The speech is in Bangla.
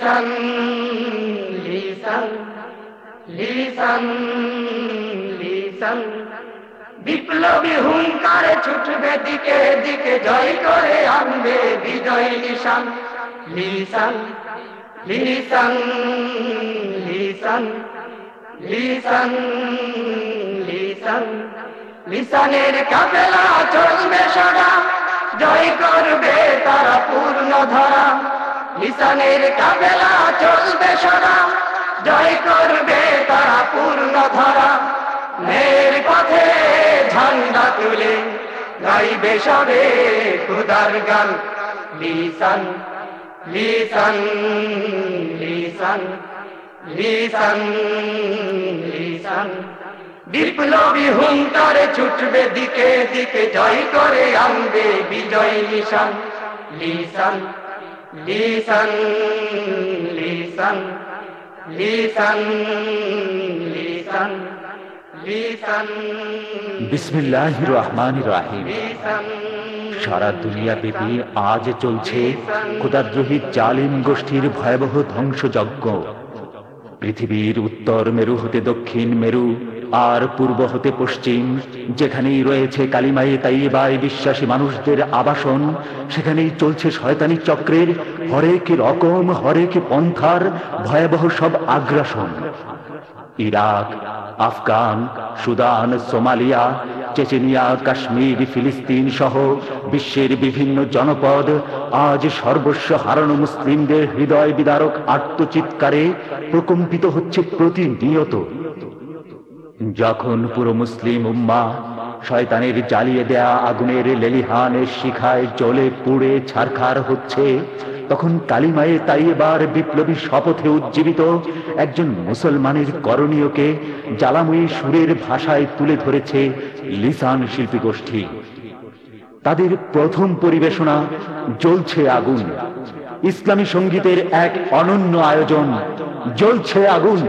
লিসান লিসান বিপ্লবী হুঙ্কারে ছুটবে দিকে দিকে, জয় করে আনবে বিজয় নিশান। লিসান লিসান লিসান লিসান লিসান। লিসানের কাফেলা চলবে সদা, জয় লিসানের কাফেলা চলবে সদা জয় করবে তারা পূর্ণ ধরা। মের পথে ঝান্ডা তুলে গাইবে সবে খুদার গান। লিসান লিসান লিসান লিসান লিসান। বিপ্লবী হুঙ্কারে ছুটবে দিকে দিকে, জয় করে আনবে বিজয় নিশান। লিসান লিসান লিসান লিসান লিসান লিসান। বিসমিল্লাহ রহমান রাহিম। সারা দুনিয়া ব্যাপী আজ চলছে ক্ষুদাদ্রোহী জালিম গোষ্ঠীর ভয়াবহ ধ্বংসযজ্ঞ। পৃথিবীর উত্তর মেরু হতে দক্ষিণ মেরু আর পূর্ব হতে পশ্চিম, যেখানেই রয়েছে কালিমায়ে তাইবায় বিশ্বাসী মানুষদের আবাসন, সেখানেই চলছে শয়তানি চক্রের হরেক রকম হরেক পন্থার ভয়াবহ সব আগ্রাসন। Iraq, Afghan, Sudan, Somalia, Chechnya, Kashmir, ফিলিস্তিন সহ বিশ্বের বিভিন্ন জনপদ আজ সর্বস্ব হারানো মুসলিমদের হৃদয় বিদারক আত্মচিৎকারে প্রকম্পিত হচ্ছে প্রতিনিয়ত। যখন পুরো মুসলিম উম্মা শয়তানের জ্বালিয়ে দেয়া আগুনের লেলিহানের শিখায় জ্বলে পুড়ে ছারখার হচ্ছে, তখন কালিমায়ে তাইবার বিপ্লবী শপথে উজ্জীবিত একজন মুসলমানের করণীয়কে জ্বালাময়ী সুরের ভাষায় তুলে ধরেছে লিসান শিল্পী গোষ্ঠী। তাদের প্রথম পরিবেশনা, জ্বলছে আগুন। ইসলামী সঙ্গীতের এক অনন্য আয়োজন, জ্বলছে আগুন।